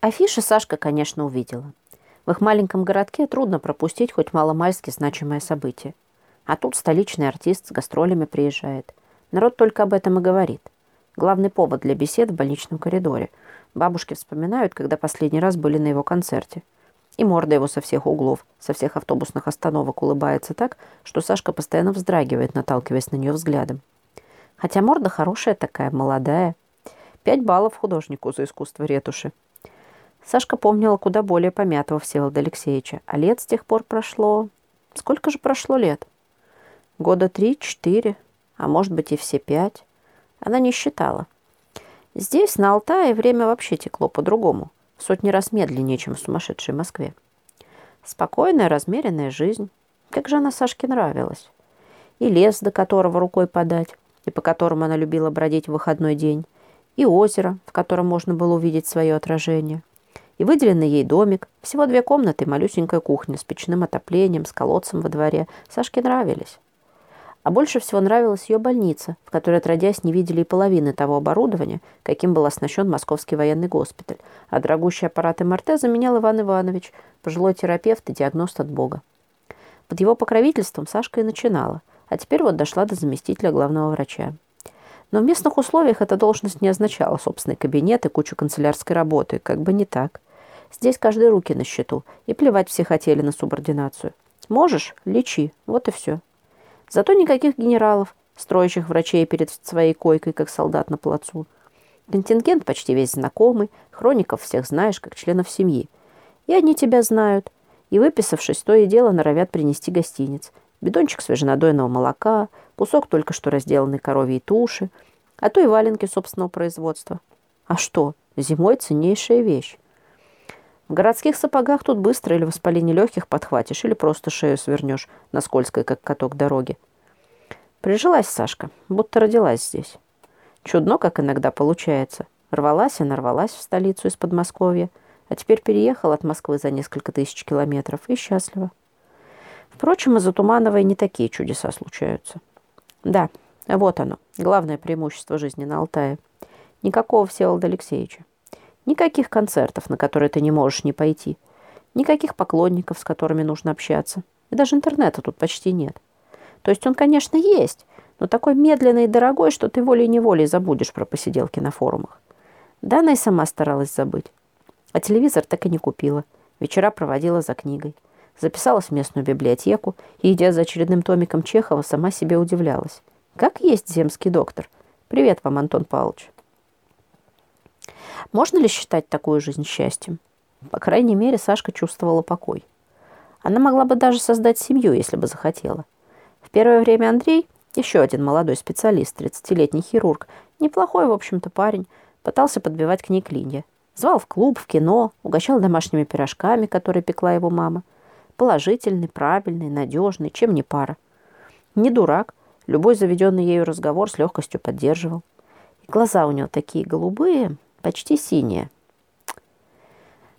Афиши Сашка, конечно, увидела. В их маленьком городке трудно пропустить хоть маломальски значимое событие. А тут столичный артист с гастролями приезжает. Народ только об этом и говорит. Главный повод для бесед в больничном коридоре. Бабушки вспоминают, когда последний раз были на его концерте. И морда его со всех углов, со всех автобусных остановок улыбается так, что Сашка постоянно вздрагивает, наталкиваясь на нее взглядом. Хотя морда хорошая такая, молодая. Пять баллов художнику за искусство ретуши. Сашка помнила куда более помятого Всеволода Алексеевича. А лет с тех пор прошло... Сколько же прошло лет? Года три-четыре, а может быть и все пять. Она не считала. Здесь, на Алтае, время вообще текло по-другому. Сотни раз медленнее, чем в сумасшедшей Москве. Спокойная, размеренная жизнь. Как же она Сашке нравилась. И лес, до которого рукой подать, и по которому она любила бродить в выходной день, и озеро, в котором можно было увидеть свое отражение, и выделенный ей домик, всего две комнаты, малюсенькая кухня с печным отоплением, с колодцем во дворе, Сашке нравились. А больше всего нравилась ее больница, в которой, отродясь, не видели и половины того оборудования, каким был оснащен Московский военный госпиталь, а дорогущий аппарат МРТ заменял Иван Иванович, пожилой терапевт и диагност от Бога. Под его покровительством Сашка и начинала, а теперь вот дошла до заместителя главного врача. Но в местных условиях эта должность не означала собственный кабинет и кучу канцелярской работы, как бы не так. Здесь каждый руки на счету, и плевать все хотели на субординацию. Можешь – лечи, вот и все. Зато никаких генералов, строящих врачей перед своей койкой, как солдат на плацу. Контингент почти весь знакомый, хроников всех знаешь, как членов семьи. И они тебя знают. И выписавшись, то и дело норовят принести гостиниц. Бидончик свеженадойного молока, кусок только что разделанной коровьей туши, а то и валенки собственного производства. А что, зимой ценнейшая вещь. В городских сапогах тут быстро или воспаление легких подхватишь, или просто шею свернешь на скользкой, как каток дороги. Прижилась Сашка, будто родилась здесь. Чудно, как иногда получается. Рвалась и нарвалась в столицу из Подмосковья, а теперь переехала от Москвы за несколько тысяч километров и счастлива. Впрочем, из-за Тумановой не такие чудеса случаются. Да, вот оно, главное преимущество жизни на Алтае. Никакого Всеволода Алексеевича. Никаких концертов, на которые ты не можешь не пойти. Никаких поклонников, с которыми нужно общаться. И даже интернета тут почти нет. То есть он, конечно, есть, но такой медленный и дорогой, что ты волей-неволей забудешь про посиделки на форумах. Да, она и сама старалась забыть. А телевизор так и не купила. Вечера проводила за книгой. Записалась в местную библиотеку и, идя за очередным томиком Чехова, сама себе удивлялась. Как есть земский доктор. Привет вам, Антон Павлович. Можно ли считать такую жизнь счастьем? По крайней мере, Сашка чувствовала покой. Она могла бы даже создать семью, если бы захотела. В первое время Андрей, еще один молодой специалист, 30-летний хирург, неплохой, в общем-то, парень, пытался подбивать к ней клинья. Звал в клуб, в кино, угощал домашними пирожками, которые пекла его мама. Положительный, правильный, надежный, чем не пара. Не дурак, любой заведенный ею разговор с легкостью поддерживал. И глаза у него такие голубые, почти синяя.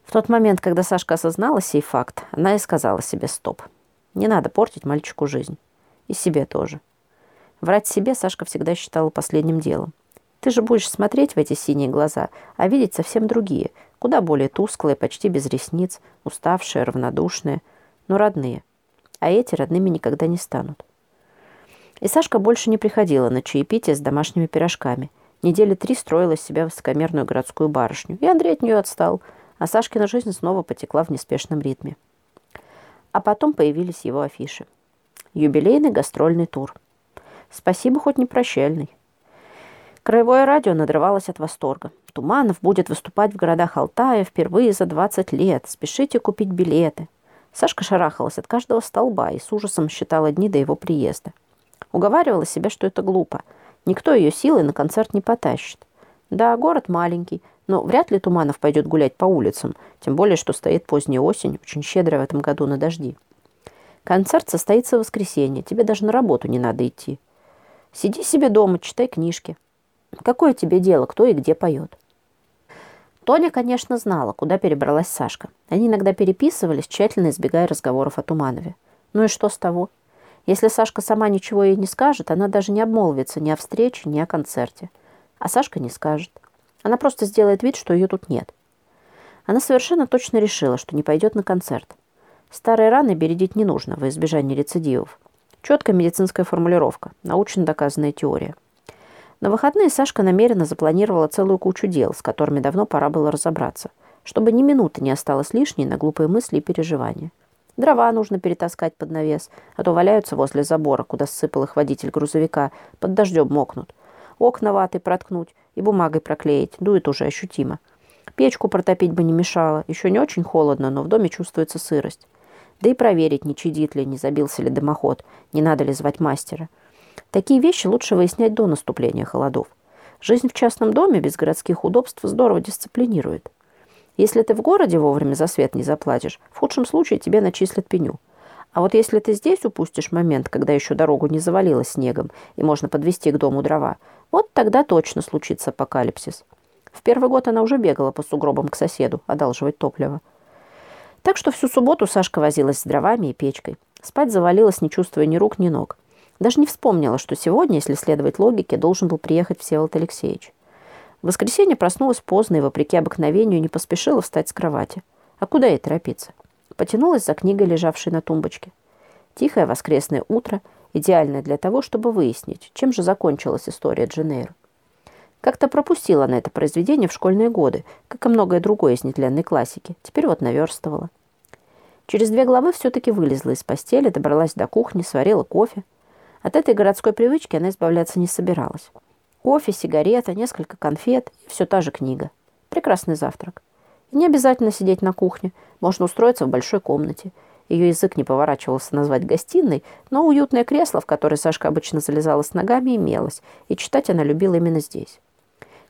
В тот момент, когда Сашка осознала сей факт, она и сказала себе «стоп». Не надо портить мальчику жизнь. И себе тоже. Врать себе Сашка всегда считала последним делом. Ты же будешь смотреть в эти синие глаза, а видеть совсем другие, куда более тусклые, почти без ресниц, уставшие, равнодушные, но родные. А эти родными никогда не станут. И Сашка больше не приходила на чаепитие с домашними пирожками – Недели три строила из себя высокомерную городскую барышню. И Андрей от нее отстал, а Сашкина жизнь снова потекла в неспешном ритме. А потом появились его афиши. Юбилейный гастрольный тур. Спасибо, хоть не прощальный. Краевое радио надрывалось от восторга. Туманов будет выступать в городах Алтая впервые за 20 лет. Спешите купить билеты. Сашка шарахалась от каждого столба и с ужасом считала дни до его приезда. Уговаривала себя, что это глупо – Никто ее силой на концерт не потащит. Да, город маленький, но вряд ли Туманов пойдет гулять по улицам, тем более, что стоит поздняя осень, очень щедрая в этом году на дожди. Концерт состоится в воскресенье, тебе даже на работу не надо идти. Сиди себе дома, читай книжки. Какое тебе дело, кто и где поет? Тоня, конечно, знала, куда перебралась Сашка. Они иногда переписывались, тщательно избегая разговоров о Туманове. Ну и что с того? Если Сашка сама ничего ей не скажет, она даже не обмолвится ни о встрече, ни о концерте. А Сашка не скажет. Она просто сделает вид, что ее тут нет. Она совершенно точно решила, что не пойдет на концерт. Старые раны бередить не нужно во избежание рецидивов. Четкая медицинская формулировка, научно доказанная теория. На выходные Сашка намеренно запланировала целую кучу дел, с которыми давно пора было разобраться, чтобы ни минуты не осталось лишней на глупые мысли и переживания. Дрова нужно перетаскать под навес, а то валяются возле забора, куда сыпал их водитель грузовика, под дождем мокнут. Окна ватой проткнуть и бумагой проклеить, дует уже ощутимо. Печку протопить бы не мешало, еще не очень холодно, но в доме чувствуется сырость. Да и проверить, не чадит ли, не забился ли дымоход, не надо ли звать мастера. Такие вещи лучше выяснять до наступления холодов. Жизнь в частном доме без городских удобств здорово дисциплинирует. Если ты в городе вовремя за свет не заплатишь, в худшем случае тебе начислят пеню. А вот если ты здесь упустишь момент, когда еще дорогу не завалило снегом и можно подвести к дому дрова, вот тогда точно случится апокалипсис. В первый год она уже бегала по сугробам к соседу, одалживать топливо. Так что всю субботу Сашка возилась с дровами и печкой. Спать завалилась, не чувствуя ни рук, ни ног. Даже не вспомнила, что сегодня, если следовать логике, должен был приехать Всеволод Алексеевич. В воскресенье проснулась поздно и, вопреки обыкновению, не поспешила встать с кровати. А куда ей торопиться? Потянулась за книгой, лежавшей на тумбочке. Тихое воскресное утро, идеальное для того, чтобы выяснить, чем же закончилась история Дженейр. Как-то пропустила она это произведение в школьные годы, как и многое другое из нетленной классики. Теперь вот наверстывала. Через две главы все-таки вылезла из постели, добралась до кухни, сварила кофе. От этой городской привычки она избавляться не собиралась. Кофе, сигарета, несколько конфет и все та же книга. Прекрасный завтрак. И не обязательно сидеть на кухне. Можно устроиться в большой комнате. Ее язык не поворачивался назвать гостиной, но уютное кресло, в которое Сашка обычно залезала с ногами, имелось, и читать она любила именно здесь.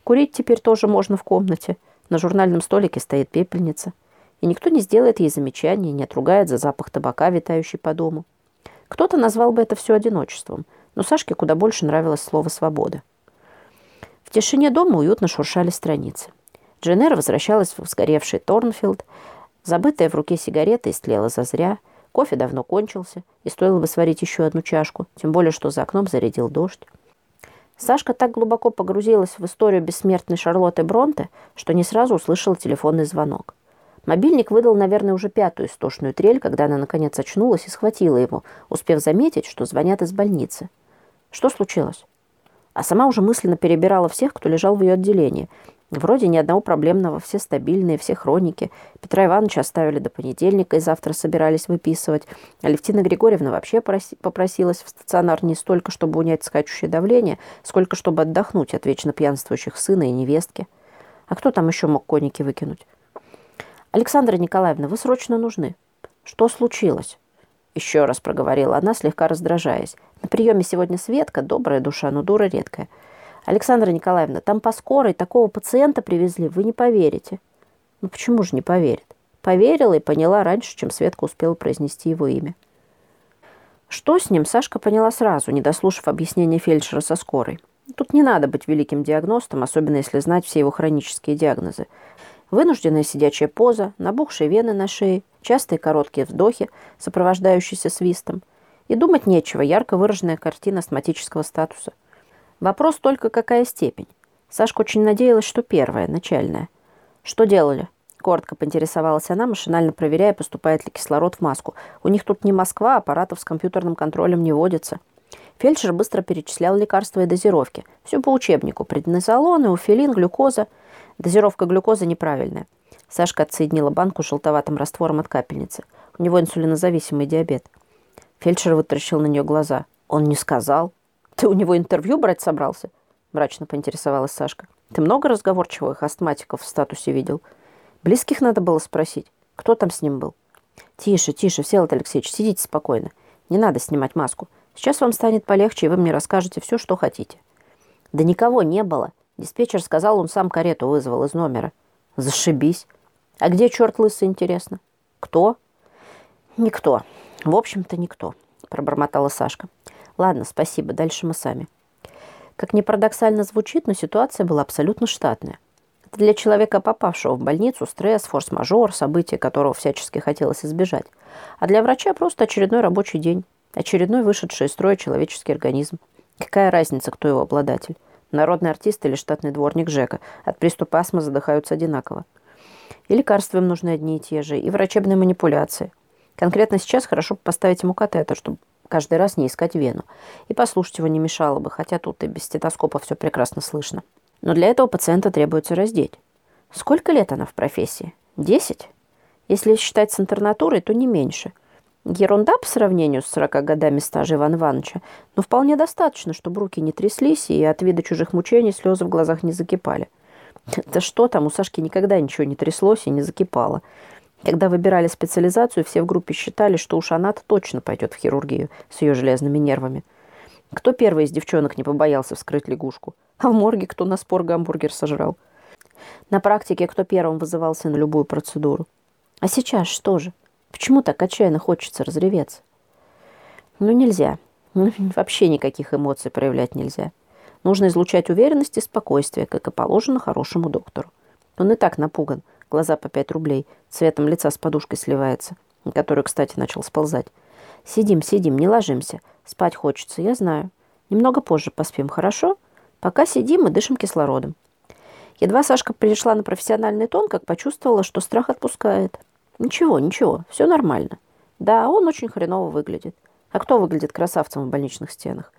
Курить теперь тоже можно в комнате. На журнальном столике стоит пепельница. И никто не сделает ей замечания, не отругает за запах табака, витающий по дому. Кто-то назвал бы это все одиночеством, но Сашке куда больше нравилось слово «свобода». В тишине дома уютно шуршали страницы. Дженера возвращалась в сгоревший Торнфилд. Забытая в руке сигарета истлела зазря. Кофе давно кончился, и стоило бы сварить еще одну чашку, тем более, что за окном зарядил дождь. Сашка так глубоко погрузилась в историю бессмертной Шарлотты Бронте, что не сразу услышала телефонный звонок. Мобильник выдал, наверное, уже пятую истошную трель, когда она, наконец, очнулась и схватила его, успев заметить, что звонят из больницы. Что случилось? А сама уже мысленно перебирала всех, кто лежал в ее отделении. Вроде ни одного проблемного, все стабильные, все хроники. Петра Ивановича оставили до понедельника и завтра собирались выписывать. А Левтина Григорьевна вообще попросилась в стационар не столько, чтобы унять скачущее давление, сколько чтобы отдохнуть от вечно пьянствующих сына и невестки. А кто там еще мог коники выкинуть? «Александра Николаевна, вы срочно нужны». «Что случилось?» Еще раз проговорила она, слегка раздражаясь. «На приеме сегодня Светка, добрая душа, но дура редкая. Александра Николаевна, там по скорой такого пациента привезли, вы не поверите». «Ну почему же не поверит?» Поверила и поняла раньше, чем Светка успела произнести его имя. Что с ним, Сашка поняла сразу, не дослушав объяснения фельдшера со скорой. Тут не надо быть великим диагностом, особенно если знать все его хронические диагнозы. Вынужденная сидячая поза, набухшие вены на шее, частые короткие вздохи, сопровождающиеся свистом. И думать нечего, ярко выраженная картина астматического статуса. Вопрос только, какая степень. Сашка очень надеялась, что первая, начальная. «Что делали?» Коротко поинтересовалась она, машинально проверяя, поступает ли кислород в маску. «У них тут не Москва, аппаратов с компьютерным контролем не водится». Фельдшер быстро перечислял лекарства и дозировки. Все по учебнику. Преднизолон, эуфилин, глюкоза – Дозировка глюкозы неправильная. Сашка отсоединила банку желтоватым раствором от капельницы. У него инсулинозависимый диабет. Фельдшер вытаращил на нее глаза. Он не сказал. Ты у него интервью брать собрался? Мрачно поинтересовалась Сашка. Ты много разговорчивых астматиков в статусе видел? Близких надо было спросить. Кто там с ним был? Тише, тише, Всеволод Алексеевич, сидите спокойно. Не надо снимать маску. Сейчас вам станет полегче, и вы мне расскажете все, что хотите. Да никого не было. Диспетчер сказал, он сам карету вызвал из номера. Зашибись. А где черт лысый, интересно? Кто? Никто. В общем-то, никто, пробормотала Сашка. Ладно, спасибо, дальше мы сами. Как ни парадоксально звучит, но ситуация была абсолютно штатная. Это для человека, попавшего в больницу, стресс, форс-мажор, событие которого всячески хотелось избежать. А для врача просто очередной рабочий день, очередной вышедший из строя человеческий организм. Какая разница, кто его обладатель? Народный артист или штатный дворник Жека. От приступа астмы задыхаются одинаково. И лекарства им нужны одни и те же, и врачебные манипуляции. Конкретно сейчас хорошо поставить ему катетер, чтобы каждый раз не искать вену. И послушать его не мешало бы, хотя тут и без стетоскопа все прекрасно слышно. Но для этого пациента требуется раздеть. Сколько лет она в профессии? Десять? Если считать с интернатурой, то не меньше. Ерунда по сравнению с 40 годами стажа Ивана Ивановича, но вполне достаточно, чтобы руки не тряслись и от вида чужих мучений слезы в глазах не закипали. Да что там, у Сашки никогда ничего не тряслось и не закипало. Когда выбирали специализацию, все в группе считали, что уж она точно пойдет в хирургию с ее железными нервами. Кто первый из девчонок не побоялся вскрыть лягушку? А в морге кто на спор гамбургер сожрал? На практике кто первым вызывался на любую процедуру? А сейчас что же? Почему так отчаянно хочется разреветься? Ну, нельзя. Ну, вообще никаких эмоций проявлять нельзя. Нужно излучать уверенность и спокойствие, как и положено хорошему доктору. Он и так напуган. Глаза по пять рублей. Цветом лица с подушкой сливается, который, кстати, начал сползать. Сидим, сидим, не ложимся. Спать хочется, я знаю. Немного позже поспим, хорошо? Пока сидим и дышим кислородом. Едва Сашка пришла на профессиональный тон, как почувствовала, что страх отпускает. Ничего, ничего, все нормально. Да, он очень хреново выглядит. А кто выглядит красавцем в больничных стенах?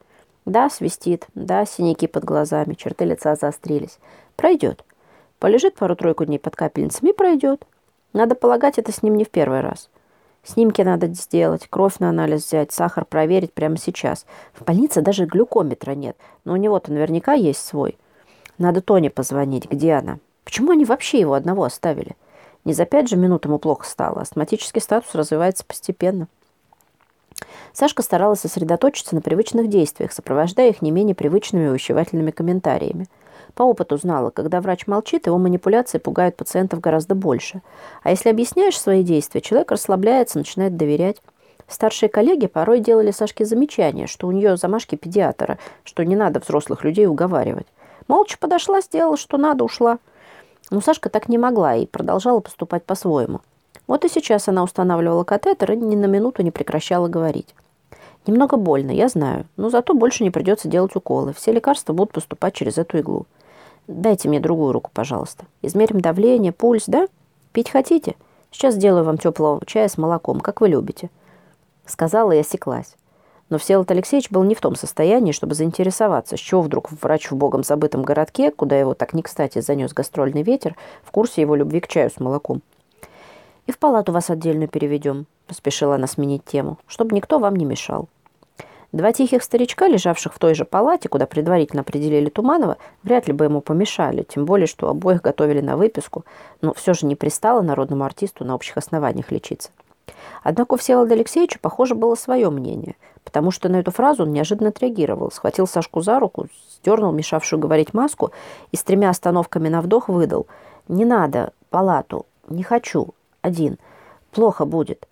Да, свистит, да, синяки под глазами, черты лица заострились. Пройдет. Полежит пару-тройку дней под капельницами пройдет. Надо полагать, это с ним не в первый раз. Снимки надо сделать, кровь на анализ взять, сахар проверить прямо сейчас. В больнице даже глюкометра нет, но у него-то наверняка есть свой. Надо Тоне позвонить, где она? Почему они вообще его одного оставили? Не за пять же минут ему плохо стало. Астматический статус развивается постепенно. Сашка старалась сосредоточиться на привычных действиях, сопровождая их не менее привычными увещевательными комментариями – по опыту знала, когда врач молчит, его манипуляции пугают пациентов гораздо больше. А если объясняешь свои действия, человек расслабляется, начинает доверять. Старшие коллеги порой делали Сашке замечания, что у нее замашки педиатра, что не надо взрослых людей уговаривать. Молча подошла, сделала, что надо, ушла. Но Сашка так не могла и продолжала поступать по-своему. Вот и сейчас она устанавливала катетер и ни на минуту не прекращала говорить. Немного больно, я знаю, но зато больше не придется делать уколы. Все лекарства будут поступать через эту иглу. Дайте мне другую руку, пожалуйста. Измерим давление, пульс, да? Пить хотите? Сейчас сделаю вам теплого чая с молоком, как вы любите. Сказала и осеклась. Но Всеволод Алексеевич был не в том состоянии, чтобы заинтересоваться, с чего вдруг врач в богом забытом городке, куда его так не кстати занес гастрольный ветер, в курсе его любви к чаю с молоком. «И в палату вас отдельно переведем», — поспешила она сменить тему, «чтобы никто вам не мешал». Два тихих старичка, лежавших в той же палате, куда предварительно определили Туманова, вряд ли бы ему помешали, тем более, что обоих готовили на выписку, но все же не пристало народному артисту на общих основаниях лечиться. Однако у Всеволода Алексеевича, похоже, было свое мнение, потому что на эту фразу он неожиданно отреагировал, схватил Сашку за руку, сдернул мешавшую говорить маску и с тремя остановками на вдох выдал «Не надо, палату, не хочу, один, плохо будет».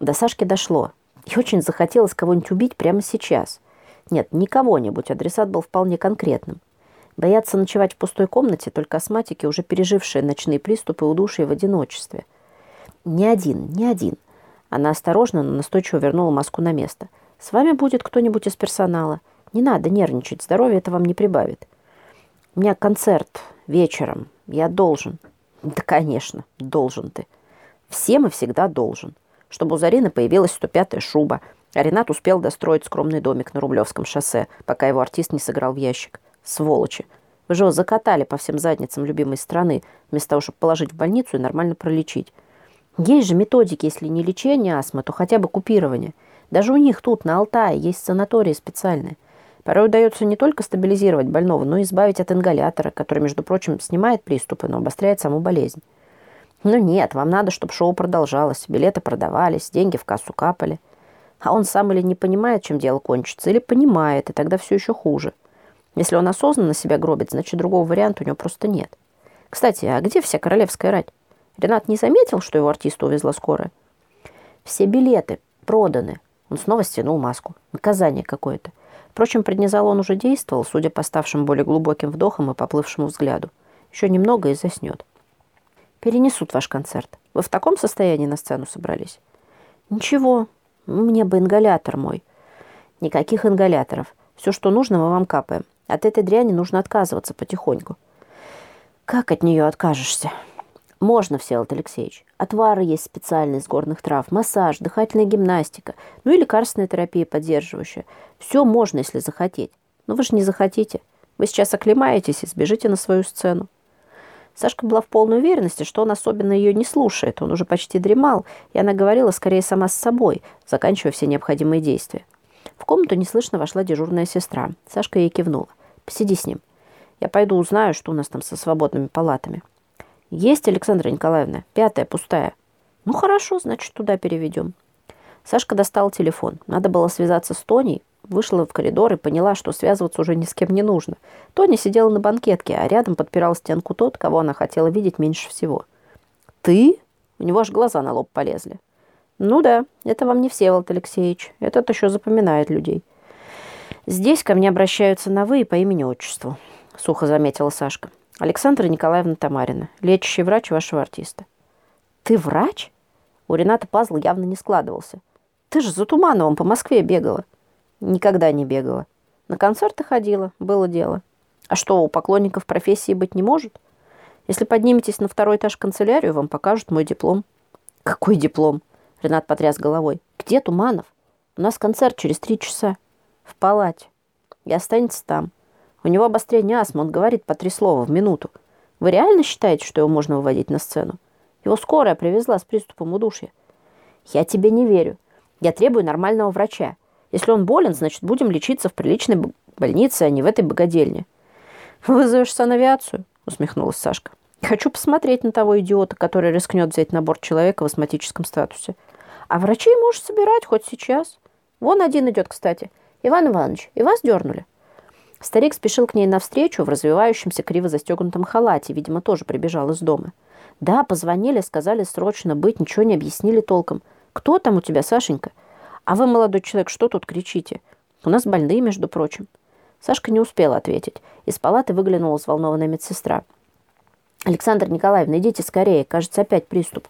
До Сашки дошло – и очень захотелось кого-нибудь убить прямо сейчас. Нет, не кого-нибудь, адресат был вполне конкретным. Бояться ночевать в пустой комнате только астматики, уже пережившие ночные приступы удушья в одиночестве. Не один, не один. Она осторожно, но настойчиво вернула маску на место. «С вами будет кто-нибудь из персонала. Не надо нервничать, здоровье это вам не прибавит. У меня концерт вечером. Я должен». «Да, конечно, должен ты. Всем и всегда должен» чтобы у Зарины появилась 105-я шуба, а Ренат успел достроить скромный домик на Рублевском шоссе, пока его артист не сыграл в ящик. Сволочи! Вы же его закатали по всем задницам любимой страны, вместо того, чтобы положить в больницу и нормально пролечить. Есть же методики, если не лечение астмы, то хотя бы купирование. Даже у них тут, на Алтае, есть санатории специальные. Порой удается не только стабилизировать больного, но и избавить от ингалятора, который, между прочим, снимает приступы, но обостряет саму болезнь. Ну нет, вам надо, чтобы шоу продолжалось, билеты продавались, деньги в кассу капали. А он сам или не понимает, чем дело кончится, или понимает, и тогда все еще хуже. Если он осознанно себя гробит, значит, другого варианта у него просто нет. Кстати, а где вся королевская рать? Ренат не заметил, что его артиста увезла скорая? Все билеты проданы. Он снова стянул маску. Наказание какое-то. Впрочем, преднизолон уже действовал, судя по ставшим более глубоким вдохам и поплывшему взгляду. Еще немного и заснет перенесут ваш концерт. Вы в таком состоянии на сцену собрались? Ничего, мне бы ингалятор мой. Никаких ингаляторов. Все, что нужно, мы вам капаем. От этой дряни нужно отказываться потихоньку. Как от нее откажешься? Можно, Всеволод Алексеевич. Отвары есть специальные из горных трав, массаж, дыхательная гимнастика, ну и лекарственная терапия поддерживающая. Все можно, если захотеть. Но вы же не захотите. Вы сейчас оклемаетесь и сбежите на свою сцену. Сашка была в полной уверенности, что он особенно ее не слушает. Он уже почти дремал, и она говорила скорее сама с собой, заканчивая все необходимые действия. В комнату неслышно вошла дежурная сестра. Сашка ей кивнула. «Посиди с ним. Я пойду узнаю, что у нас там со свободными палатами». «Есть, Александра Николаевна. Пятая, пустая». «Ну, хорошо, значит, туда переведем». Сашка достал телефон. Надо было связаться с Тоней. Вышла в коридор и поняла, что связываться уже ни с кем не нужно. Тоня сидела на банкетке, а рядом подпирал стенку тот, кого она хотела видеть меньше всего. «Ты?» У него аж глаза на лоб полезли. «Ну да, это вам не Всеволод Алексеевич. Этот еще запоминает людей». «Здесь ко мне обращаются на «вы» и по имени-отчеству», — сухо заметила Сашка. Александра Николаевна Тамарина, лечащий врач вашего артиста. Ты врач? У Рената пазл явно не складывался. Ты же за Тумановым по Москве бегала. Никогда не бегала. На концерты ходила, было дело. А что, у поклонников профессии быть не может? Если подниметесь на второй этаж канцелярию, вам покажут мой диплом. Какой диплом? Ренат потряс головой. Где Туманов? У нас концерт через три часа. В палате. И останется там. У него обострение астмы, он говорит по три слова в минуту. Вы реально считаете, что его можно выводить на сцену? Его скорая привезла с приступом удушья. Я тебе не верю. Я требую нормального врача. Если он болен, значит, будем лечиться в приличной больнице, а не в этой богадельне. Вызовешь санавиацию? Усмехнулась Сашка. Хочу посмотреть на того идиота, который рискнет взять на борт человека в астматическом статусе. А врачей можешь собирать хоть сейчас. Вон один идет, кстати. Иван Иванович, и вас дернули? Старик спешил к ней навстречу в развивающемся криво застегнутом халате, видимо, тоже прибежал из дома. «Да, позвонили, сказали срочно быть, ничего не объяснили толком. Кто там у тебя, Сашенька? А вы, молодой человек, что тут кричите? У нас больные, между прочим». Сашка не успела ответить. Из палаты выглянула взволнованная медсестра. «Александра Николаевна, идите скорее, кажется, опять приступ».